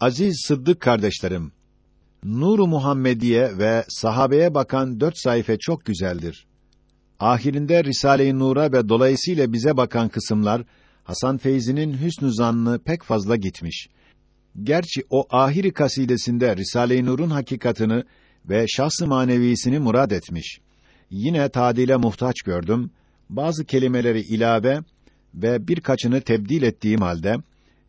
Aziz Sıddık kardeşlerim, Nur-u Muhammediye ve sahabeye bakan dört sayfa çok güzeldir. Ahirinde Risale-i Nur'a ve dolayısıyla bize bakan kısımlar Hasan Feyzi'nin hüsnü zannı pek fazla gitmiş. Gerçi o ahiri kasidesinde Risale-i Nur'un hakikatını ve şahs-ı manevisini murad etmiş. Yine tadile muhtaç gördüm. Bazı kelimeleri ilave ve birkaçını tebdil ettiğim halde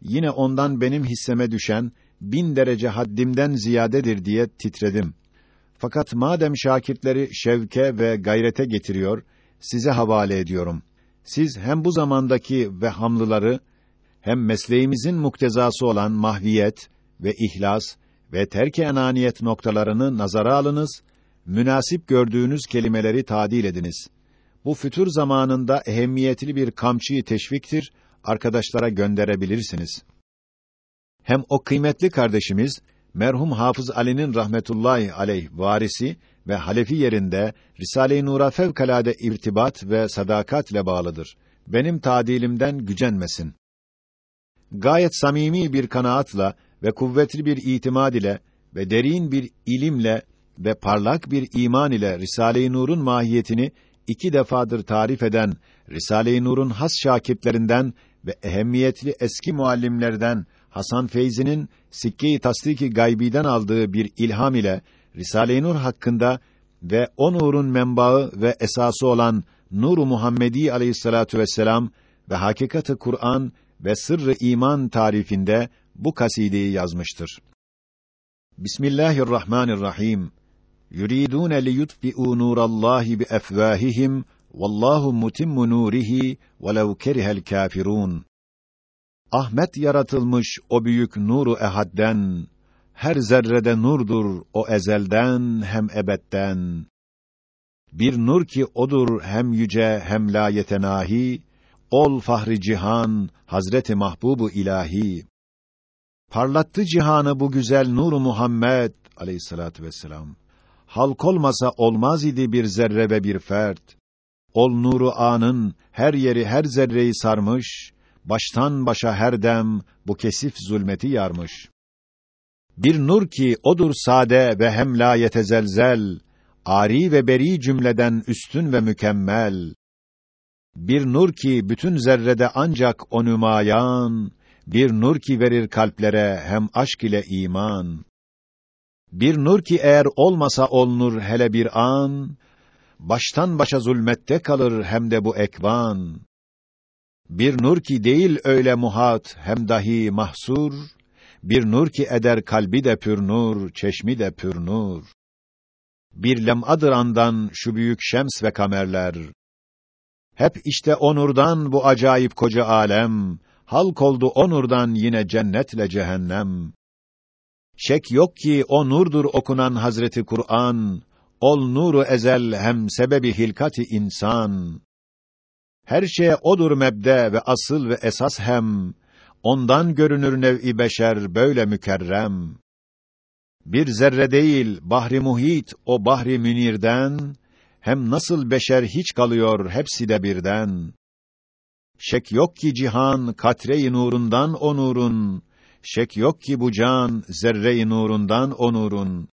yine ondan benim hisseme düşen bin derece haddimden ziyadedir diye titredim. Fakat madem şakirtleri şevke ve gayrete getiriyor, size havale ediyorum. Siz hem bu zamandaki ve hamlıları, hem mesleğimizin muktezası olan mahviyet ve ihlas ve terk-i enaniyet noktalarını nazara alınız, münasip gördüğünüz kelimeleri tadil ediniz. Bu fütür zamanında ehemmiyetli bir kamçıyı teşviktir, arkadaşlara gönderebilirsiniz. Hem o kıymetli kardeşimiz merhum Hafız Ali'nin rahmetullahi aleyh varisi ve halefi yerinde Risale-i Nur'a fevkalade irtibat ve sadakatle bağlıdır. Benim tadilimden gücenmesin. Gayet samimi bir kanaatla ve kuvvetli bir itimad ile ve derin bir ilimle ve parlak bir iman ile Risale-i Nur'un mahiyetini iki defadır tarif eden Risale-i Nur'un has şakirtlerinden ve ehemmiyetli eski muallimlerden Hasan Feyzi'nin Sikke-i Tasdik-i Gaybi'den aldığı bir ilham ile Risale-i Nur hakkında ve o nurun menbaı ve esası olan Nur-u Muhammedi aleyhissalatu vesselam ve hakikati Kur'an ve sırrı iman tarifinde bu kasideyi yazmıştır. Bismillahirrahmanirrahim. Yuridun liyutfi'u nurallahi bi efvahihim vallahu mutimmu nurihi velau kerihel kafirun. Ahmet yaratılmış o büyük nuru ehadden, her zerrede nurdur o ezelden hem ebedden. Bir nur ki odur hem yüce hem la yetenahi, ol fahri cihan, Hazreti Mahbubu ilahi. Parlattı cihanı bu güzel nuru Muhammed aleyhissalatu vesselam. Halk olmasa olmaz idi bir zerre ve bir fert. Ol nuru anın her yeri her zerreyi sarmış, baştan başa her dem bu kesif zulmeti yarmış. Bir nur ki odur sade ve hem la yetezelzel, ari ve beri cümleden üstün ve mükemmel. Bir nur ki bütün zerrede ancak o nümayan, bir nur ki verir kalplere hem aşk ile iman. Bir nur ki eğer olmasa ol nur hele bir an, baştan başa zulmette kalır hem de bu ekvan. Bir nur ki değil öyle muhat hem dahi mahsur, bir nur ki eder kalbi de pür nur, çeşmi de pür nur. Bir lem'adır andan şu büyük şems ve kamerler. Hep işte o nurdan bu acayip koca alem, halk oldu o nurdan yine cennetle cehennem. Şek yok ki o nurdur okunan Hazreti Kur'an, ol nuru ezel hem sebebi hilkati insan. Her şeye odur mebde ve asıl ve esas hem, ondan görünür nev'i beşer böyle mükerrem. Bir zerre değil, bahri muhit o bahri münirden, hem nasıl beşer hiç kalıyor hepsi de birden. Şek yok ki cihan katre-i nurundan o nurun, şek yok ki bu can zerre-i nurundan o nurun.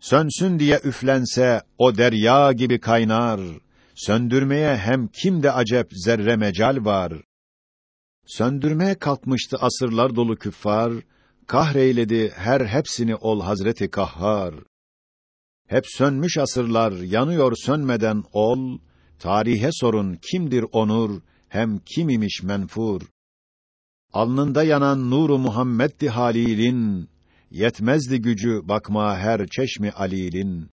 Sönsün diye üflense o derya gibi kaynar, söndürmeye hem kimde acep zerre mecal var. Söndürmeye kalkmıştı asırlar dolu küffar, kahreyledi her hepsini ol Hazreti Kahhar. Hep sönmüş asırlar yanıyor sönmeden ol, tarihe sorun kimdir onur, hem kim imiş menfur. Alnında yanan nuru Muhammed'di Halil'in, yetmezdi gücü bakma her çeşmi alilin.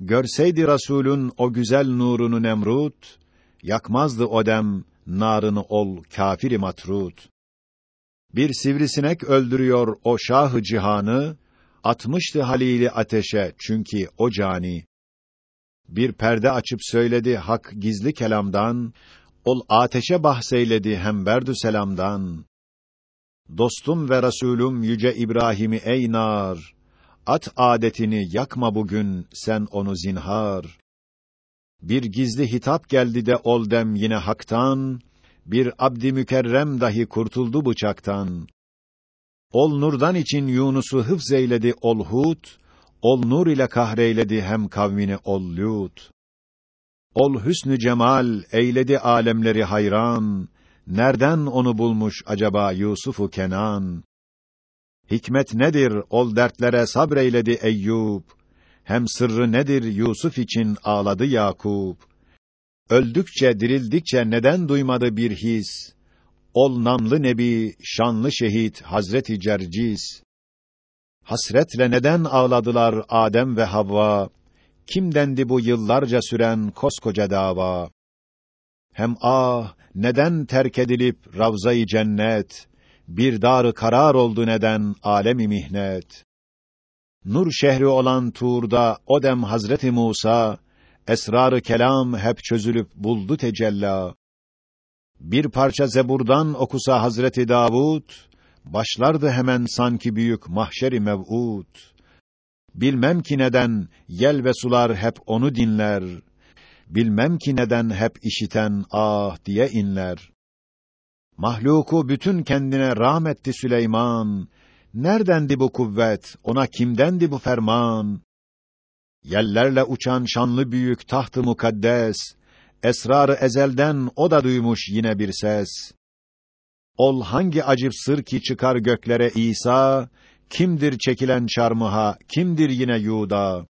Görseydi Rasulün o güzel nurunu Nemrut, yakmazdı o dem narını ol kafiri matrut. Bir sivrisinek öldürüyor o şahı cihanı, atmıştı Halil'i ateşe çünkü o cani. Bir perde açıp söyledi hak gizli kelamdan, ol ateşe bahseyledi hem berdü selamdan. Dostum ve Resulüm yüce İbrahim'i ey nar, at adetini yakma bugün sen onu zinhar. Bir gizli hitap geldi de ol dem yine haktan, bir abdi mükerrem dahi kurtuldu bıçaktan. Ol nurdan için Yunus'u hıfz eyledi ol Hud, ol nur ile kahreyledi hem kavmini ol Lut. Ol hüsnü cemal eyledi alemleri hayran, nereden onu bulmuş acaba Yusuf'u Kenan? Hikmet nedir ol dertlere sabreyledi Eyyub, hem sırrı nedir Yusuf için ağladı Yakup. Öldükçe dirildikçe neden duymadı bir his? Ol namlı nebi, şanlı şehit Hazreti Cercis. Hasretle neden ağladılar Adem ve Havva? Kimdendi bu yıllarca süren koskoca dava? Hem ah, neden terk edilip Ravza-i Cennet, bir darı karar oldu neden alemi mihnet? Nur şehri olan Tur'da o dem Hazreti Musa, esrarı kelam hep çözülüp buldu tecella. Bir parça zeburdan okusa Hazreti Davud, başlardı hemen sanki büyük mahşeri mev'ud. Bilmem ki neden yel ve sular hep onu dinler. Bilmem ki neden hep işiten ah diye inler. Mahluku bütün kendine rahmetti Süleyman. Neredendi bu kuvvet? Ona kimdendi bu ferman? Yellerle uçan şanlı büyük tahtı mukaddes, esrarı ezelden o da duymuş yine bir ses. Ol hangi acip sır ki çıkar göklere İsa, kimdir çekilen çarmıha, kimdir yine Yuda?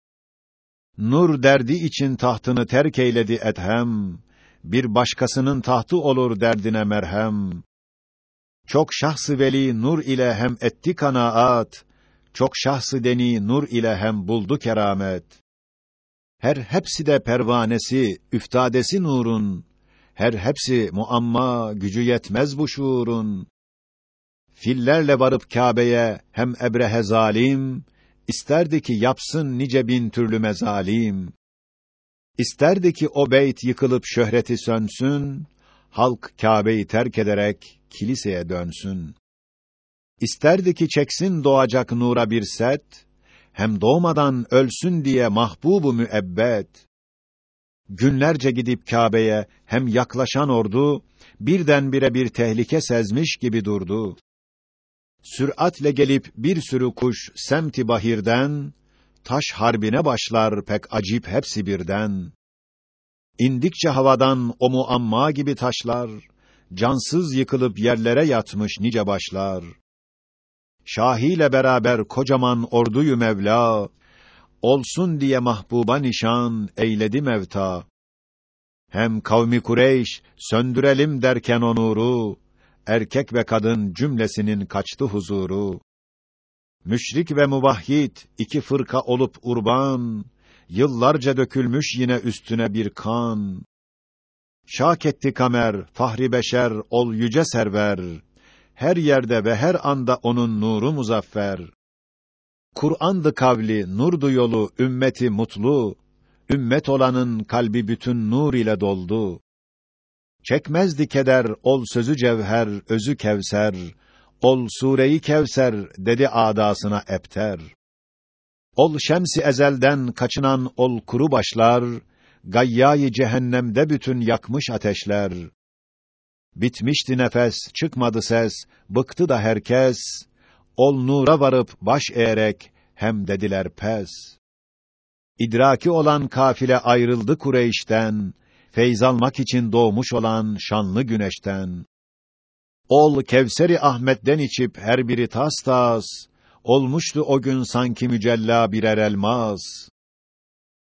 Nur derdi için tahtını terk eyledi ethem, bir başkasının tahtı olur derdine merhem. Çok şahsı veli nur ile hem etti kanaat, çok şahsı deni nur ile hem buldu keramet. Her hepsi de pervanesi, üftadesi nurun, her hepsi muamma, gücü yetmez bu şuurun. Fillerle varıp Kâbe'ye hem ebrehe zalim, isterdi ki yapsın nice bin türlü mezalim. İsterdi ki o beyt yıkılıp şöhreti sönsün, halk Kâbe'yi terk ederek kiliseye dönsün. İsterdi ki çeksin doğacak nura bir set, hem doğmadan ölsün diye mahbubu müebbet. Günlerce gidip Kâbe'ye hem yaklaşan ordu, birdenbire bir tehlike sezmiş gibi durdu. Süratle gelip bir sürü kuş semti bahirden, taş harbine başlar pek acip hepsi birden. İndikçe havadan o muamma gibi taşlar, cansız yıkılıp yerlere yatmış nice başlar. Şahiyle beraber kocaman orduyu Mevla, olsun diye mahbuba nişan eyledi mevta. Hem kavmi Kureyş söndürelim derken o nuru, erkek ve kadın cümlesinin kaçtı huzuru. Müşrik ve muvahhid iki fırka olup urban, yıllarca dökülmüş yine üstüne bir kan. Şak etti kamer, fahri beşer, ol yüce server. Her yerde ve her anda onun nuru muzaffer. Kur'an'dı kavli, nurdu yolu, ümmeti mutlu. Ümmet olanın kalbi bütün nur ile doldu. Çekmezdi keder, ol sözü cevher, özü kevser. Ol sureyi Kevser dedi adasına epter. Ol şemsi ezelden kaçınan ol kuru başlar, gayyayı cehennemde bütün yakmış ateşler. Bitmişti nefes, çıkmadı ses, bıktı da herkes. Ol nura varıp baş eğerek hem dediler pes. İdraki olan kafile ayrıldı Kureyş'ten, feyz almak için doğmuş olan şanlı güneşten. Ol Kevseri Ahmet'den içip her biri tas tas, olmuştu o gün sanki mücella birer elmas.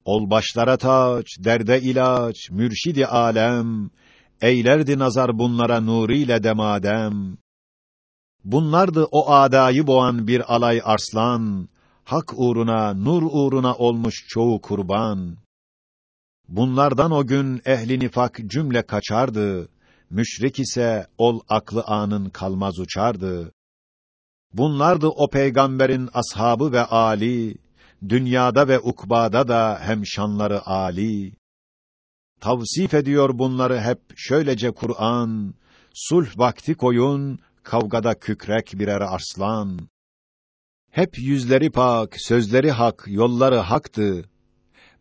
Ol başlara taç, derde ilaç, mürşidi alem, eylerdi nazar bunlara nuriyle demadem. Bunlardı o adayı boğan bir alay arslan, hak uğruna, nur uğruna olmuş çoğu kurban. Bunlardan o gün ehli nifak cümle kaçardı, müşrik ise ol aklı anın kalmaz uçardı. Bunlardı o peygamberin ashabı ve ali, dünyada ve ukbada da hem şanları ali. Tavsif ediyor bunları hep şöylece Kur'an, sulh vakti koyun, kavgada kükrek birer arslan. Hep yüzleri pak, sözleri hak, yolları haktı.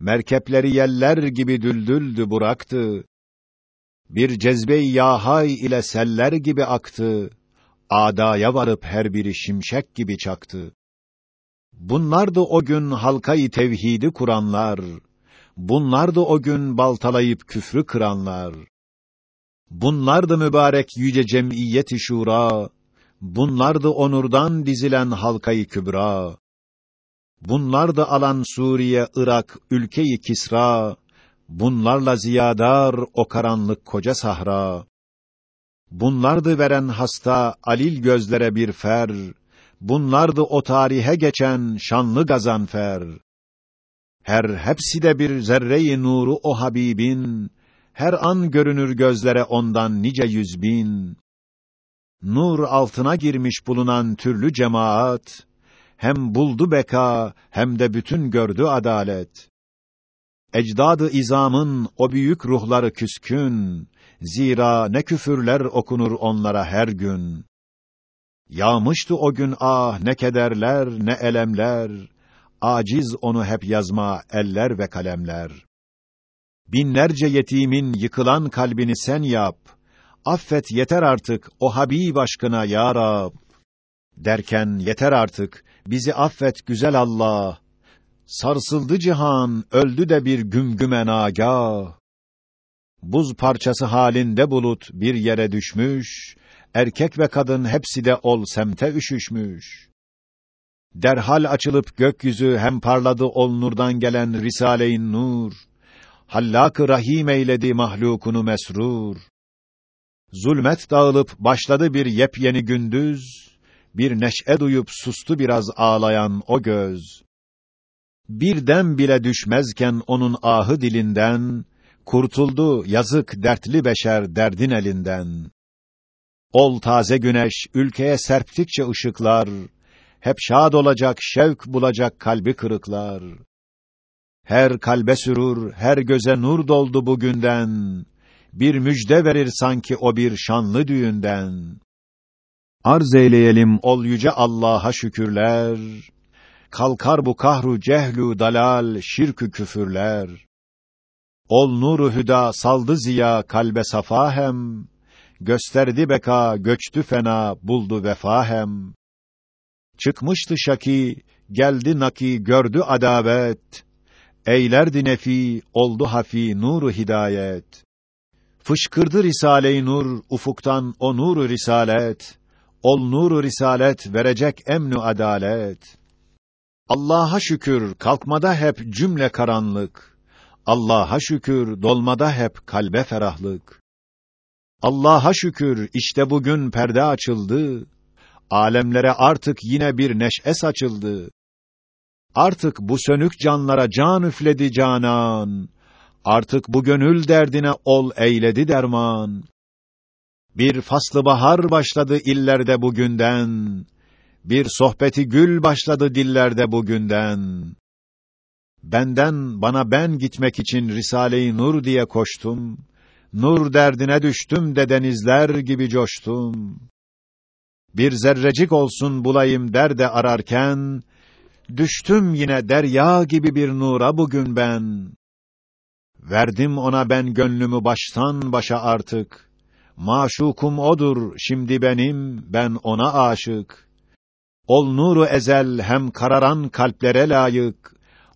Merkepleri yeller gibi düldüldü buraktı. Bir cezbe-i yahay ile seller gibi aktı. Adaya varıp her biri şimşek gibi çaktı. Bunlardı o gün halkayı tevhidi kuranlar. Bunlardı o gün baltalayıp küfrü kıranlar. Bunlardı mübarek yüce cemiyeti şura. Bunlardı onurdan dizilen halkayı kübra. Bunlardı alan Suriye, Irak, ülkeyi Kisra. Bunlarla ziyadar o karanlık koca sahra. Bunlardı veren hasta alil gözlere bir fer. Bunlardı o tarihe geçen şanlı gazanfer. Her hepsi de bir zerre-i nuru o Habibin. Her an görünür gözlere ondan nice yüz bin. Nur altına girmiş bulunan türlü cemaat hem buldu beka hem de bütün gördü adalet. Ecdadı izamın o büyük ruhları küskün, zira ne küfürler okunur onlara her gün. Yağmıştı o gün ah ne kederler ne elemler, aciz onu hep yazma eller ve kalemler. Binlerce yetimin yıkılan kalbini sen yap, affet yeter artık o Habib aşkına ya Rab. Derken yeter artık, bizi affet güzel Allah. Sarsıldı cihan, öldü de bir gümgümen agah. Buz parçası halinde bulut bir yere düşmüş, erkek ve kadın hepsi de ol semte üşüşmüş. Derhal açılıp gökyüzü hem parladı ol nurdan gelen Risale-i Nur. Hallak-ı Rahim eyledi mahlukunu mesrur. Zulmet dağılıp başladı bir yepyeni gündüz, bir neşe duyup sustu biraz ağlayan o göz. Birden bile düşmezken onun ahı dilinden, kurtuldu yazık dertli beşer derdin elinden. Ol taze güneş, ülkeye serptikçe ışıklar, hep şad olacak, şevk bulacak kalbi kırıklar. Her kalbe sürur, her göze nur doldu bugünden, bir müjde verir sanki o bir şanlı düğünden. Arz eyleyelim ol yüce Allah'a şükürler. Kalkar bu kahru cehlu dalal şirkü küfürler. Ol nuru hüda saldı ziya kalbe safa hem. Gösterdi beka göçtü fena buldu vefa hem. Çıkmıştı şaki geldi naki gördü adavet. Eylerdi nefi oldu hafi nuru hidayet. Fışkırdı Risale-i Nur ufuktan o nuru risalet. Ol nuru risalet verecek emnu adalet. Allah'a şükür kalkmada hep cümle karanlık. Allah'a şükür dolmada hep kalbe ferahlık. Allah'a şükür işte bugün perde açıldı. Alemlere artık yine bir neşe saçıldı. Artık bu sönük canlara can üfledi canan. Artık bu gönül derdine ol eyledi derman. Bir faslı bahar başladı illerde bugünden. Bir sohbeti gül başladı dillerde bugünden. Benden bana ben gitmek için Risale-i Nur diye koştum. Nur derdine düştüm de denizler gibi coştum. Bir zerrecik olsun bulayım derde ararken, düştüm yine derya gibi bir nura bugün ben. Verdim ona ben gönlümü baştan başa artık. Maşukum odur şimdi benim, ben ona aşık. Ol nuru ezel hem kararan kalplere layık.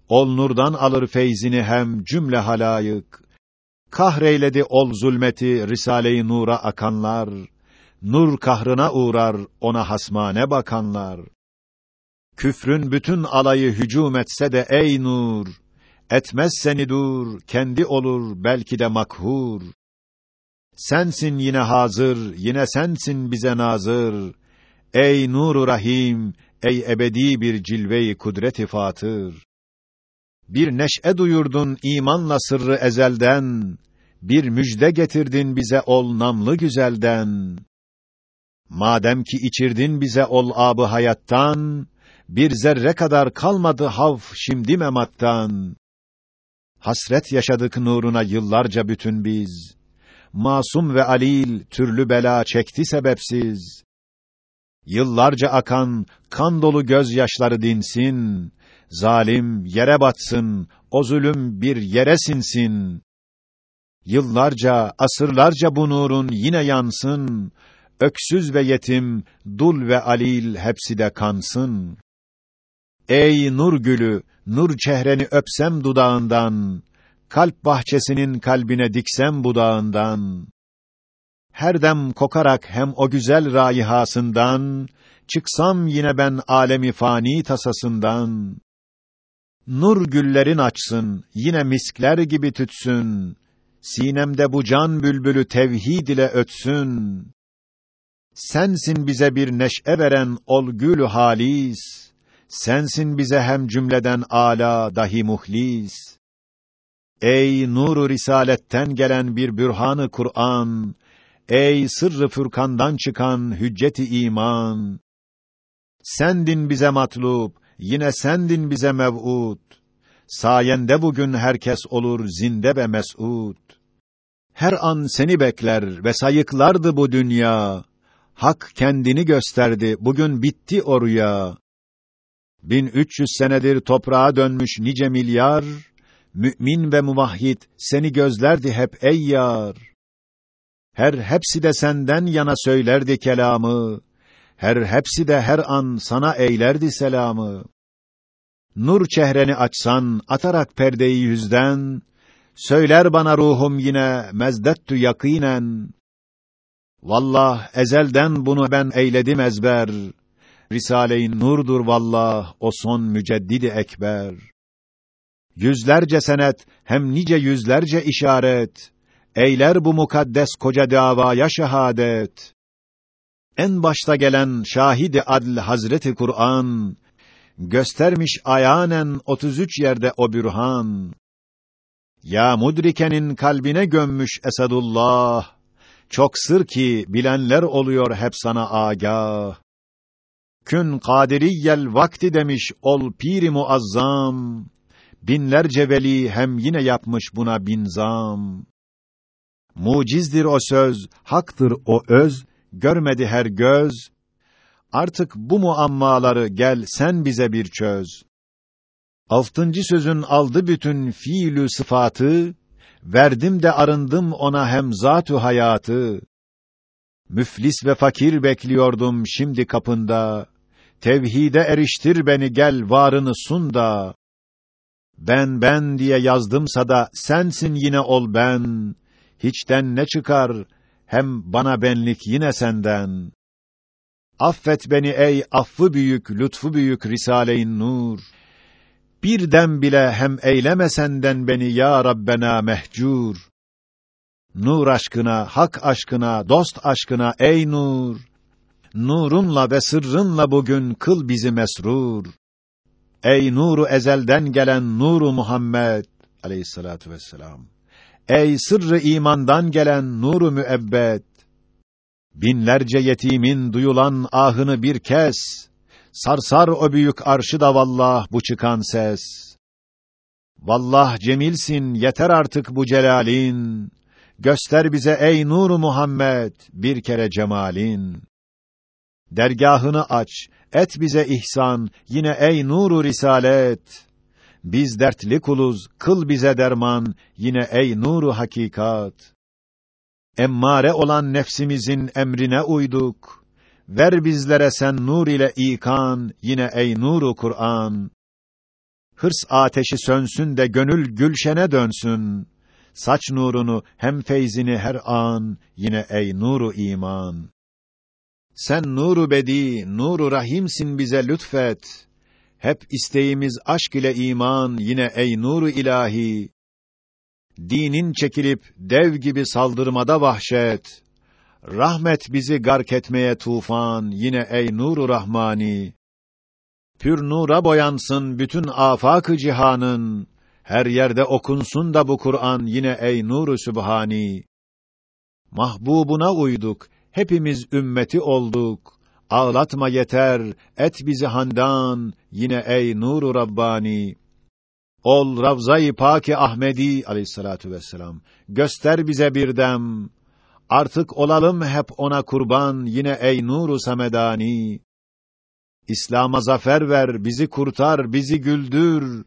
Ol nurdan alır feyzini hem cümle halayık. Kahreyledi ol zulmeti Risale-i Nur'a akanlar. Nur kahrına uğrar ona hasmane bakanlar. Küfrün bütün alayı hücum etse de ey nur, etmez seni dur, kendi olur belki de makhur. Sensin yine hazır, yine sensin bize nazır. Ey nuru rahim, ey ebedi bir cilve-i kudret-i fatır. Bir neşe duyurdun imanla sırrı ezelden, bir müjde getirdin bize ol namlı güzelden. Madem ki içirdin bize ol abı hayattan, bir zerre kadar kalmadı havf şimdi memattan. Hasret yaşadık nuruna yıllarca bütün biz. Masum ve alil türlü bela çekti sebepsiz. Yıllarca akan kan dolu gözyaşları dinsin. Zalim yere batsın, o zulüm bir yere sinsin. Yıllarca, asırlarca bu nurun yine yansın. öksüz ve yetim, dul ve alil hepsi de kansın. Ey nur gülü, nur çehreni öpsem dudağından, kalp bahçesinin kalbine diksem budağından, her dem kokarak hem o güzel raihasından, çıksam yine ben alemi fani tasasından. Nur güllerin açsın, yine miskler gibi tütsün, sinemde bu can bülbülü tevhid ile ötsün. Sensin bize bir neşe veren ol gülü halis, sensin bize hem cümleden ala dahi muhlis. Ey nuru risaletten gelen bir bürhanı Kur'an, ey sırrı Furkan'dan çıkan hücceti iman. Sendin bize matlub, yine sendin bize mev'ud. Sayende bugün herkes olur zinde ve mes'ud. Her an seni bekler ve sayıklardı bu dünya. Hak kendini gösterdi, bugün bitti o rüya. 1300 senedir toprağa dönmüş nice milyar, mümin ve muvahhid seni gözlerdi hep ey yar. Her hepsi de senden yana söylerdi kelamı, her hepsi de her an sana eylerdi selamı. Nur çehreni açsan, atarak perdeyi yüzden, söyler bana ruhum yine mezdettü yakinen. Vallah ezelden bunu ben eyledim ezber. Risale-i Nur'dur vallah o son müceddidi ekber. Yüzlerce senet hem nice yüzlerce işaret eyler bu mukaddes koca davaya şehadet. En başta gelen şahidi adl Hazreti Kur'an göstermiş ayanen 33 yerde o bürhan. Ya mudrikenin kalbine gömmüş Esadullah. Çok sır ki bilenler oluyor hep sana agah. Kün kadiriyel vakti demiş ol piri muazzam. Binlerce veli hem yine yapmış buna binzam. Mucizdir o söz, haktır o öz, görmedi her göz. Artık bu muammaları gel sen bize bir çöz. Altıncı sözün aldı bütün fiilü sıfatı, verdim de arındım ona hem zatu hayatı. Müflis ve fakir bekliyordum şimdi kapında. Tevhide eriştir beni gel varını sun da. Ben ben diye yazdımsa da sensin yine ol ben. Hiçten ne çıkar hem bana benlik yine senden. Affet beni ey affı büyük, lütfu büyük Risale-i Nur. Birden bile hem eyleme senden beni ya Rabbena mehcur. Nur aşkına, hak aşkına, dost aşkına ey nur. Nurunla ve sırrınla bugün kıl bizi mesrur. Ey nuru ezelden gelen nuru Muhammed aleyhissalatu vesselam. Ey sırrı imandan gelen nuru müebbet. Binlerce yetimin duyulan ahını bir kez, sarsar o büyük arşı da vallah bu çıkan ses. Vallah cemilsin, yeter artık bu celalin. Göster bize ey nuru Muhammed bir kere cemalin. Dergahını aç, et bize ihsan, yine ey nuru risalet. Biz dertli kuluz, kıl bize derman, yine ey nuru hakikat. Emmare olan nefsimizin emrine uyduk. Ver bizlere sen nur ile ikan, yine ey nuru Kur'an. Hırs ateşi sönsün de gönül gülşene dönsün. Saç nurunu hem feyzini her an, yine ey nuru iman. Sen nuru bedi, nuru rahimsin bize lütfet. Hep isteğimiz aşk ile iman, yine ey nuru ilahi. Dinin çekilip dev gibi saldırmada vahşet. Rahmet bizi gark etmeye tufan, yine ey nuru rahmani. Pür nura boyansın bütün afak-ı cihanın. Her yerde okunsun da bu Kur'an yine ey nuru sübhani. Mahbubuna uyduk, hepimiz ümmeti olduk. Ağlatma yeter, et bizi handan, yine ey nuru Rabbani. Ol Ravza-i Paki Ahmedi aleyhissalatu vesselam. Göster bize bir dem. Artık olalım hep ona kurban, yine ey nuru Samedani. İslam'a zafer ver, bizi kurtar, bizi güldür.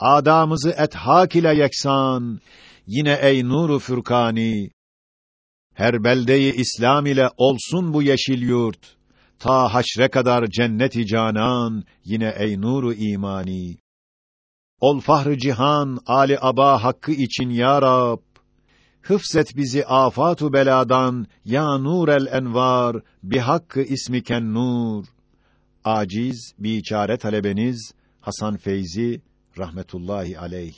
Adamızı ethak ile yeksan, yine ey nuru Fürkani. Her beldeyi İslam ile olsun bu yeşil yurt. Ta haşre kadar cenneti canan, yine ey nuru imani. Ol fahrı cihan, ali aba hakkı için ya Rab. Hıfzet bizi afatu beladan, ya nur el envar, bi hakkı ismiken nur. Aciz, biçare talebeniz Hasan Feyzi rahmetullahi aleyh.